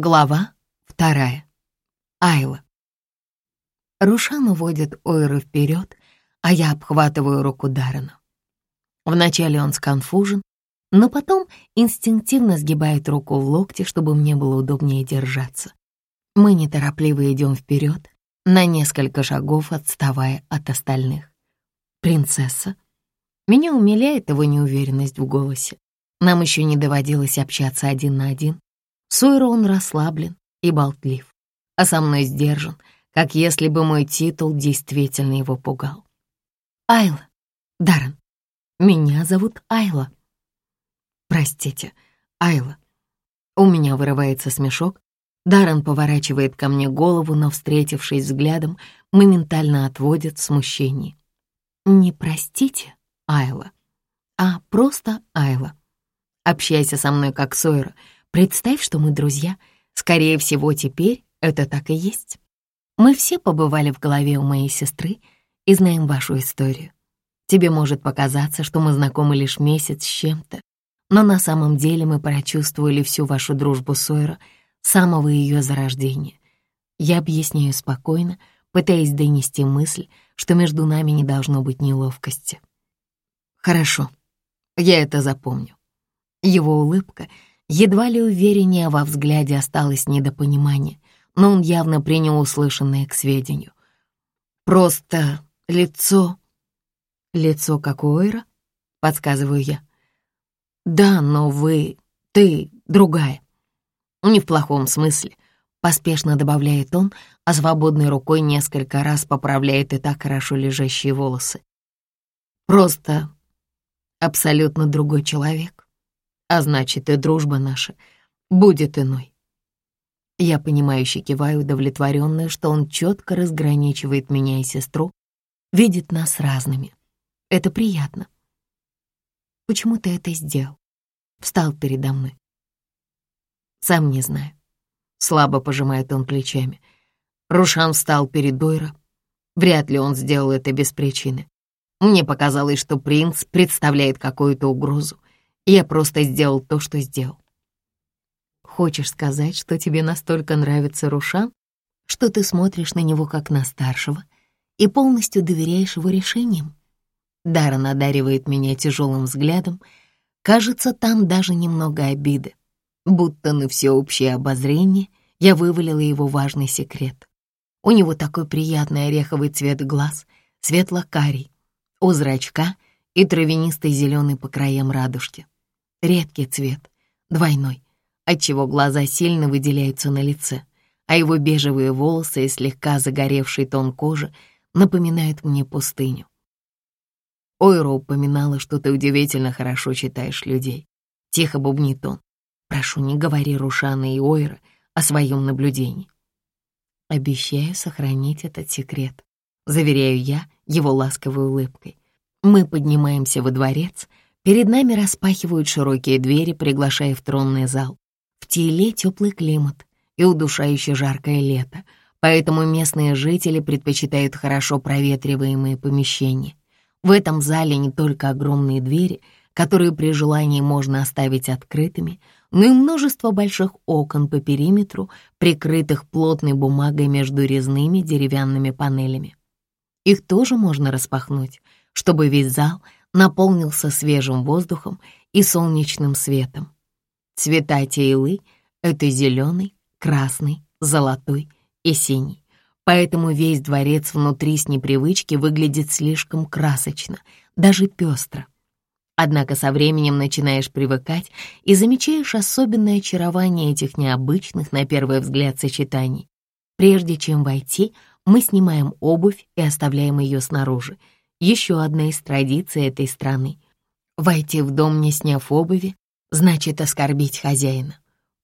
Глава вторая. Айла. Рушан уводит Ойру вперед, а я обхватываю руку Даррена. Вначале он сконфужен, но потом инстинктивно сгибает руку в локте, чтобы мне было удобнее держаться. Мы неторопливо идем вперед, на несколько шагов отставая от остальных. «Принцесса?» Меня умиляет его неуверенность в голосе. Нам еще не доводилось общаться один на один. Сойра он расслаблен и болтлив, а со мной сдержан, как если бы мой титул действительно его пугал. Айла. Даррен. Меня зовут Айла. Простите, Айла. У меня вырывается смешок. Даррен поворачивает ко мне голову, но, встретившись взглядом, моментально отводит смущение. Не простите, Айла, а просто Айла. Общайся со мной как Сойра. Представь, что мы друзья. Скорее всего, теперь это так и есть. Мы все побывали в голове у моей сестры и знаем вашу историю. Тебе может показаться, что мы знакомы лишь месяц с чем-то, но на самом деле мы прочувствовали всю вашу дружбу Сойра с самого ее зарождения. Я объясняю спокойно, пытаясь донести мысль, что между нами не должно быть неловкости. Хорошо, я это запомню. Его улыбка едва ли увереннее во взгляде осталось недопонимание, но он явно принял услышанное к сведению. Просто лицо... Лицо как у Ойра, подсказываю я. Да, но вы... ты другая. Не в плохом смысле, поспешно добавляет он, а свободной рукой несколько раз поправляет и так хорошо лежащие волосы. Просто абсолютно другой человек а значит и дружба наша будет иной. Я понимающе киваю, удовлетворенная, что он четко разграничивает меня и сестру, видит нас разными. Это приятно. Почему ты это сделал? Встал передо мной. Сам не знаю. Слабо пожимает он плечами. Рушан встал перед Дойро. Вряд ли он сделал это без причины. Мне показалось, что принц представляет какую-то угрозу, я просто сделал то, что сделал. Хочешь сказать, что тебе настолько нравится Рушан, что ты смотришь на него как на старшего и полностью доверяешь его решениям? Даррен одаривает меня тяжелым взглядом. Кажется, там даже немного обиды. Будто на всеобщее обозрение я вывалила его важный секрет. У него такой приятный ореховый цвет глаз, светло-карий, у зрачка и травянистый зеленый по краям радужки. Редкий цвет, двойной, отчего глаза сильно выделяются на лице, а его бежевые волосы и слегка загоревший тон кожи напоминают мне пустыню. Ойра упоминала, что ты удивительно хорошо читаешь людей. Тихо бубнит он. Прошу, не говори Рушана и Ойра о своем наблюдении. Обещаю сохранить этот секрет, заверяю я его ласковой улыбкой. Мы поднимаемся во дворец, Перед нами распахивают широкие двери, приглашая в тронный зал. В Тиле теплый климат и удушающе жаркое лето, поэтому местные жители предпочитают хорошо проветриваемые помещения. В этом зале не только огромные двери, которые при желании можно оставить открытыми, но и множество больших окон по периметру, прикрытых плотной бумагой между резными деревянными панелями. Их тоже можно распахнуть, чтобы весь зал — наполнился свежим воздухом и солнечным светом. Цвета тейлы — это зеленый, красный, золотой и синий. Поэтому весь дворец внутри с непривычки выглядит слишком красочно, даже пестро. Однако со временем начинаешь привыкать и замечаешь особенное очарование этих необычных, на первый взгляд, сочетаний. Прежде чем войти, мы снимаем обувь и оставляем ее снаружи — еще одна из традиций этой страны. Войти в дом, не сняв обуви, значит оскорбить хозяина.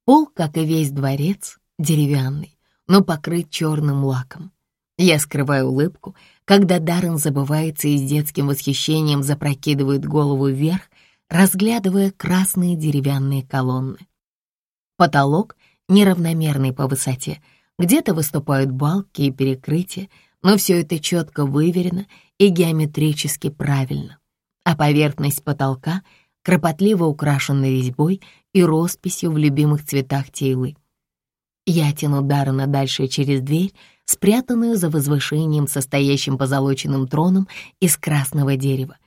Пол, как и весь дворец, деревянный, но покрыт черным лаком. Я скрываю улыбку, когда Даррен забывается и с детским восхищением запрокидывает голову вверх, разглядывая красные деревянные колонны. Потолок неравномерный по высоте, где-то выступают балки и перекрытия, но все это четко выверено и геометрически правильно, а поверхность потолка кропотливо украшена резьбой и росписью в любимых цветах тейлы. Я тяну Даррена дальше через дверь, спрятанную за возвышением, состоящим позолоченным троном из красного дерева.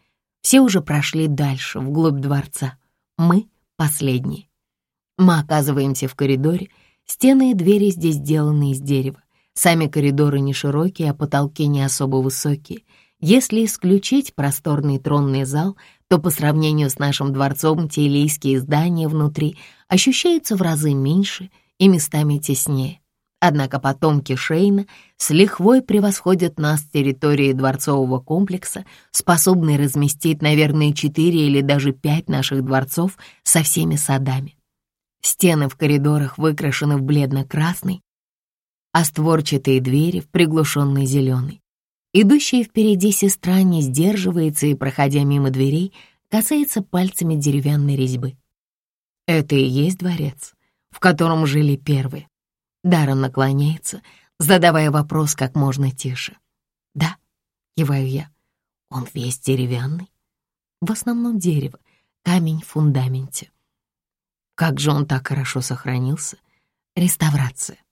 Все уже прошли дальше, вглубь дворца. Мы — последние. Мы оказываемся в коридоре. Стены и двери здесь сделаны из дерева. Сами коридоры не широкие, а потолки не особо высокие. Если исключить просторный тронный зал, то по сравнению с нашим дворцом тейлийские здания внутри ощущаются в разы меньше и местами теснее. Однако потомки Шейна с лихвой превосходят нас с территории дворцового комплекса, способные разместить, наверное, четыре или даже пять наших дворцов со всеми садами. Стены в коридорах выкрашены в бледно-красный, а створчатые двери в приглушенный зеленый. Идущая впереди сестра не сдерживается и, проходя мимо дверей, касается пальцами деревянной резьбы. Это и есть дворец, в котором жили первые. Даррен наклоняется, задавая вопрос как можно тише. «Да», — киваю я, — «он весь деревянный?» «В основном дерево, камень в фундаменте». «Как же он так хорошо сохранился?» «Реставрация», —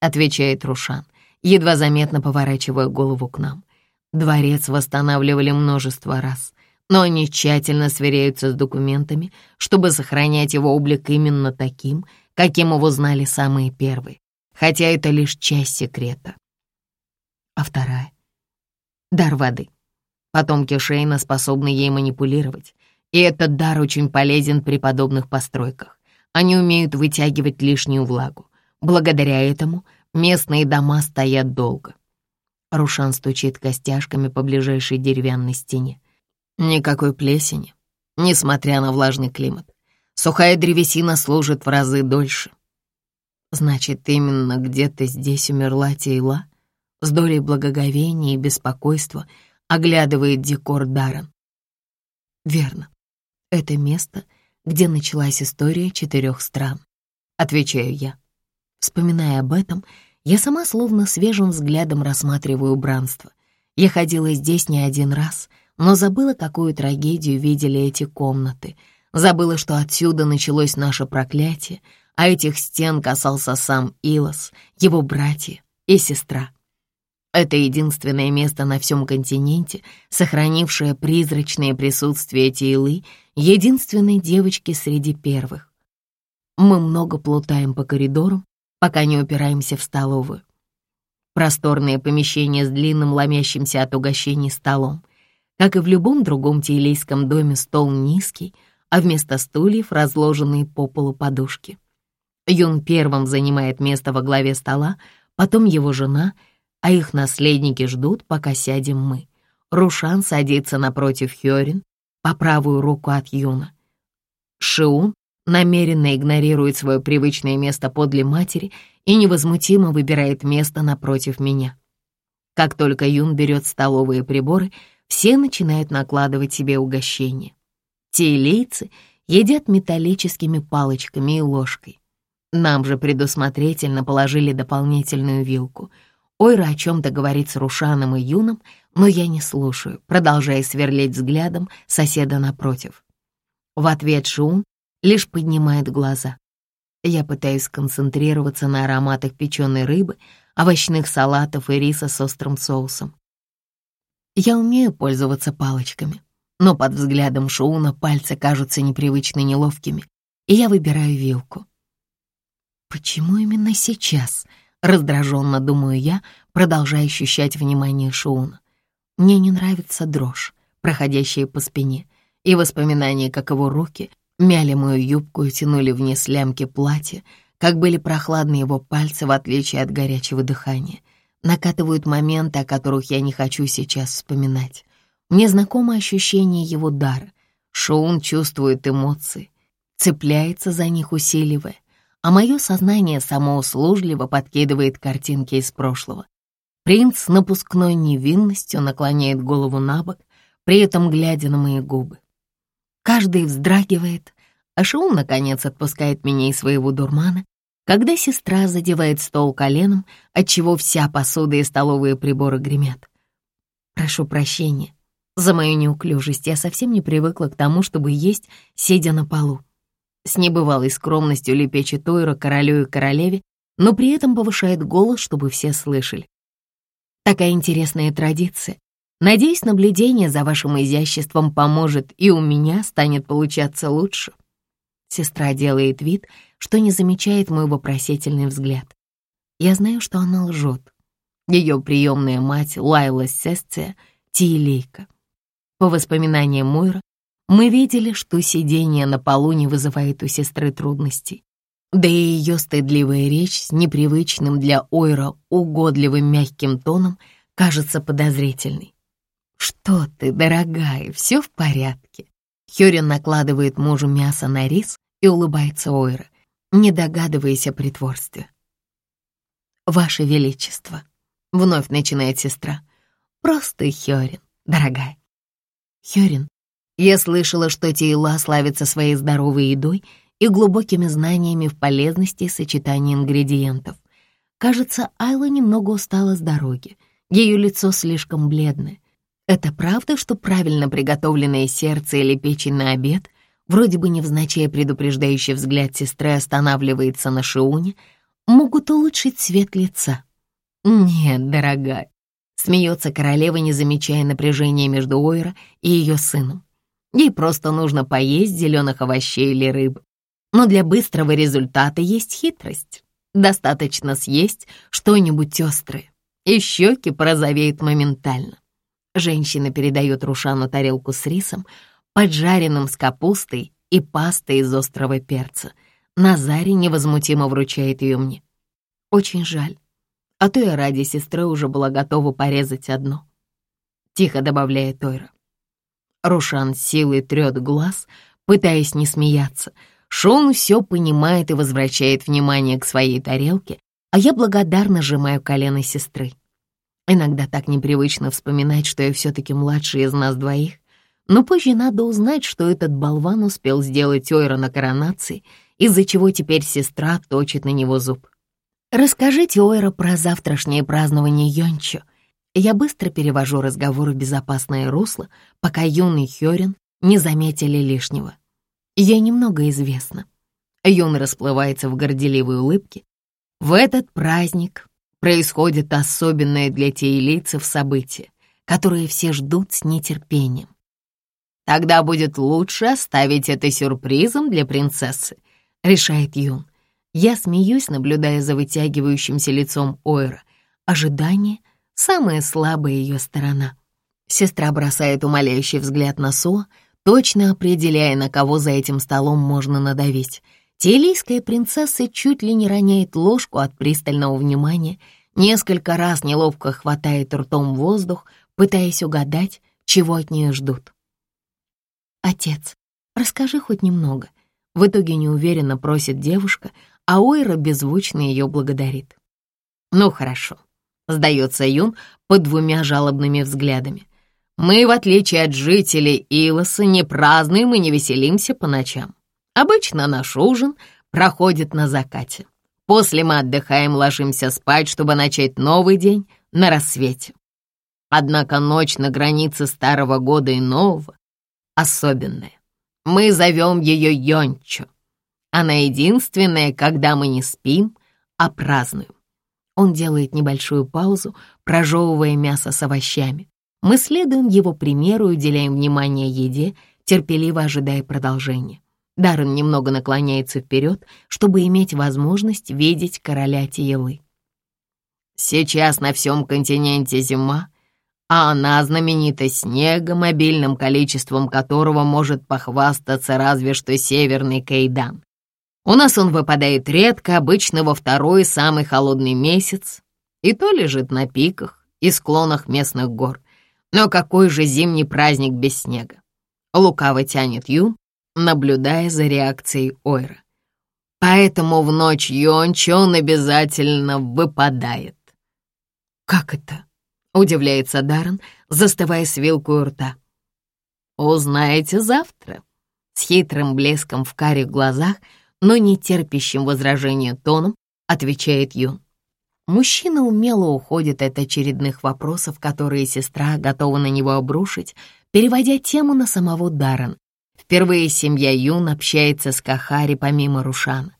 отвечает Рушан, едва заметно поворачивая голову к нам. Дворец восстанавливали множество раз, но они тщательно сверяются с документами, чтобы сохранять его облик именно таким, каким его знали самые первые, хотя это лишь часть секрета. А вторая — дар воды. Потомки Шейна способны ей манипулировать, и этот дар очень полезен при подобных постройках. Они умеют вытягивать лишнюю влагу. Благодаря этому местные дома стоят долго. Рушан стучит костяшками по ближайшей деревянной стене. Никакой плесени, несмотря на влажный климат. Сухая древесина служит в разы дольше. Значит, именно где-то здесь умерла Тейла? С долей благоговения и беспокойства оглядывает декор Даррен. Верно. Это место, где началась история четырех стран. Отвечаю я. Вспоминая об этом, я сама словно свежим взглядом рассматриваю убранство. Я ходила здесь не один раз, но забыла, какую трагедию видели эти комнаты. Забыла, что отсюда началось наше проклятие, а этих стен касался сам Илос, его братья и сестра. Это единственное место на всем континенте, сохранившее призрачное присутствие Тиилы, единственной девочки среди первых. Мы много плутаем по коридорам, пока не упираемся в столовую. Просторное помещение с длинным ломящимся от угощений столом. Как и в любом другом тилейском доме, стол низкий, а вместо стульев разложенные по полу подушки. Юн первым занимает место во главе стола, потом его жена, а их наследники ждут, пока сядем мы. Рушан садится напротив Хёрин, по правую руку от Юна. Шиун намеренно игнорирует свое привычное место подле матери и невозмутимо выбирает место напротив меня. Как только Юн берет столовые приборы, все начинают накладывать себе угощения. Те илейцы едят металлическими палочками и ложкой. Нам же предусмотрительно положили дополнительную вилку. Ойра о чем-то говорит с Рушаном и Юном, но я не слушаю, продолжая сверлить взглядом соседа напротив. В ответ Шун лишь поднимает глаза. Я пытаюсь сконцентрироваться на ароматах печеной рыбы, овощных салатов и риса с острым соусом. Я умею пользоваться палочками, но под взглядом Шууна пальцы кажутся непривычно неловкими, и я выбираю вилку. Почему именно сейчас? Раздраженно думаю я, продолжая ощущать внимание Шууна. Мне не нравится дрожь, проходящая по спине, и воспоминания, как его руки мяли мою юбку и тянули вниз лямки платья, как были прохладны его пальцы, в отличие от горячего дыхания. Накатывают моменты, о которых я не хочу сейчас вспоминать. Мне знакомо ощущение его дара. Шоун чувствует эмоции, цепляется за них, усиливая, а мое сознание самоуслужливо подкидывает картинки из прошлого. Принц напускной невинностью наклоняет голову на бок, при этом глядя на мои губы. Каждый вздрагивает, а Шоун, наконец, отпускает меня из своего дурмана, когда сестра задевает стол коленом, отчего вся посуда и столовые приборы гремят. Прошу прощения за мою неуклюжесть, я совсем не привыкла к тому, чтобы есть, сидя на полу. С небывалой скромностью лепечет Тойра королю и королеве, но при этом повышает голос, чтобы все слышали. Такая интересная традиция. Надеюсь, наблюдение за вашим изяществом поможет, и у меня станет получаться лучше. Сестра делает вид, что не замечает мой вопросительный взгляд. Я знаю, что она лжет. Ее приемная мать Лайла Сесция — Тиелейка. По воспоминаниям Мойра, мы видели, что сидение на полу не вызывает у сестры трудностей. Да и ее стыдливая речь с непривычным для Ойра угодливым мягким тоном кажется подозрительной. «Что ты, дорогая, все в порядке?» Хёрин накладывает мужу мясо на рис и улыбается Ойра, не догадываясь о притворстве. «Ваше Величество», — вновь начинает сестра, — «просто Хёрин, дорогая». «Хёрин, я слышала, что Тейла славится своей здоровой едой и глубокими знаниями в полезности сочетания ингредиентов. Кажется, Айла немного устала с дороги. Ее лицо слишком бледное. Это правда, что правильно приготовленное сердце или печень на обед, вроде бы невзначай предупреждающий взгляд сестры останавливается на Шиуне, могут улучшить цвет лица? Нет, дорогая. Смеется королева, не замечая напряжения между Ойра и ее сыном. Ей просто нужно поесть зеленых овощей или рыбы. Но для быстрого результата есть хитрость. Достаточно съесть что-нибудь острое, и щеки порозовеют моментально. Женщина передает Рушану тарелку с рисом, поджаренным с капустой и пастой из острого перца. Назари невозмутимо вручает ее мне. Очень жаль. А то я ради сестры уже была готова порезать одно. Тихо добавляет Тойра. Рушан силой трет глаз, пытаясь не смеяться — Шон все понимает и возвращает внимание к своей тарелке, а я благодарно сжимаю колено сестры. Иногда так непривычно вспоминать, что я все-таки младший из нас двоих, но позже надо узнать, что этот болван успел сделать Ойра на коронации, из-за чего теперь сестра точит на него зуб. «Расскажите Ойра про завтрашнее празднование Йончо». Я быстро перевожу разговор в безопасное русло, пока юный Хёрин не заметили лишнего. Ей немного известно. Юн расплывается в горделивой улыбке. В этот праздник происходит особенное для тейлицев событие, которое все ждут с нетерпением. Тогда будет лучше оставить это сюрпризом для принцессы, решает Юн. Я смеюсь, наблюдая за вытягивающимся лицом Ойра. Ожидание — самая слабая ее сторона. Сестра бросает умоляющий взгляд на Со, точно определяя, на кого за этим столом можно надавить. Телийская принцесса чуть ли не роняет ложку от пристального внимания, несколько раз неловко хватает ртом воздух, пытаясь угадать, чего от нее ждут. «Отец, расскажи хоть немного». В итоге неуверенно просит девушка, а Ойра беззвучно ее благодарит. «Ну хорошо», — сдается Юн под двумя жалобными взглядами. Мы, в отличие от жителей Илоса, не празднуем и не веселимся по ночам. Обычно наш ужин проходит на закате. После мы отдыхаем, ложимся спать, чтобы начать новый день на рассвете. Однако ночь на границе старого года и нового особенная. Мы зовем ее Йончо. Она единственная, когда мы не спим, а празднуем. Он делает небольшую паузу, прожевывая мясо с овощами. Мы следуем его примеру и уделяем внимание еде, терпеливо ожидая продолжения. Даррен немного наклоняется вперед, чтобы иметь возможность видеть короля Тиелы. Сейчас на всем континенте зима, а она знаменита снегом, обильным количеством которого может похвастаться разве что северный Кейдан. У нас он выпадает редко, обычно во второй самый холодный месяц, и то лежит на пиках и склонах местных гор — но какой же зимний праздник без снега? Лукаво тянет Юн, наблюдая за реакцией Ойра. Поэтому в ночь Йончо он обязательно выпадает. «Как это?» — удивляется Даррен, застывая с вилкой у рта. «Узнаете завтра», — с хитрым блеском в карих глазах, но не терпящим возражения тоном, отвечает Юн. Мужчина умело уходит от очередных вопросов, которые сестра готова на него обрушить, переводя тему на самого Даррен. Впервые семья Юн общается с Кахари помимо Рушана.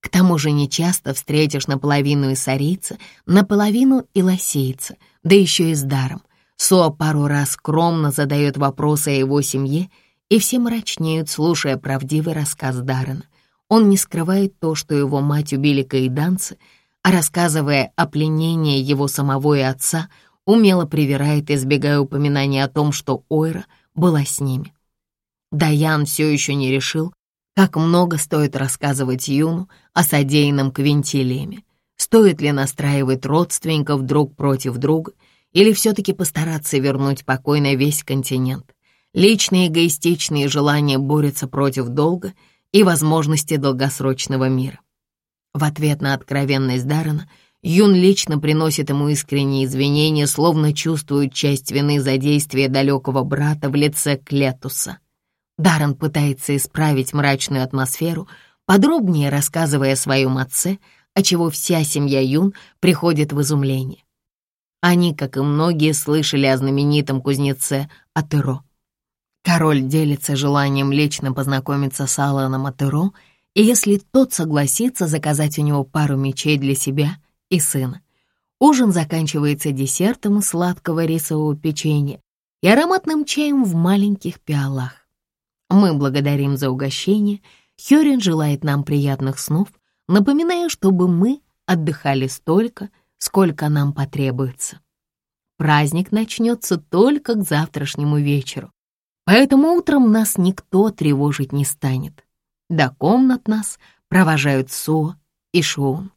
К тому же нечасто встретишь наполовину иссарийца, наполовину и лосейца, да еще и с даром. Суа пару раз скромно задает вопросы о его семье, и все мрачнеют, слушая правдивый рассказ Даррена. Он не скрывает то, что его мать убили каиданцы, а рассказывая о пленении его самого и отца, умело привирает, избегая упоминания о том, что Ойра была с ними. Даян все еще не решил, как много стоит рассказывать Юну о содеянном Квинтилеме. Стоит ли настраивать родственников друг против друга или все-таки постараться вернуть покой на весь континент? Личные эгоистичные желания борются против долга и возможности долгосрочного мира. В ответ на откровенность Даррена Юн лично приносит ему искренние извинения, словно чувствует часть вины за действия далекого брата в лице Клетуса. Даррен пытается исправить мрачную атмосферу, подробнее рассказывая о своем отце, отчего вся семья Юн приходит в изумление. Они, как и многие, слышали о знаменитом кузнеце Атеро. Король делится желанием лично познакомиться с Аланом Атеро, и если тот согласится заказать у него пару мечей для себя и сына. Ужин заканчивается десертом сладкого рисового печенья и ароматным чаем в маленьких пиалах. Мы благодарим за угощение. Хёрин желает нам приятных снов, напоминая, чтобы мы отдыхали столько, сколько нам потребуется. Праздник начнется только к завтрашнему вечеру, поэтому утром нас никто тревожить не станет. До комнат нас провожают Со и Шоун.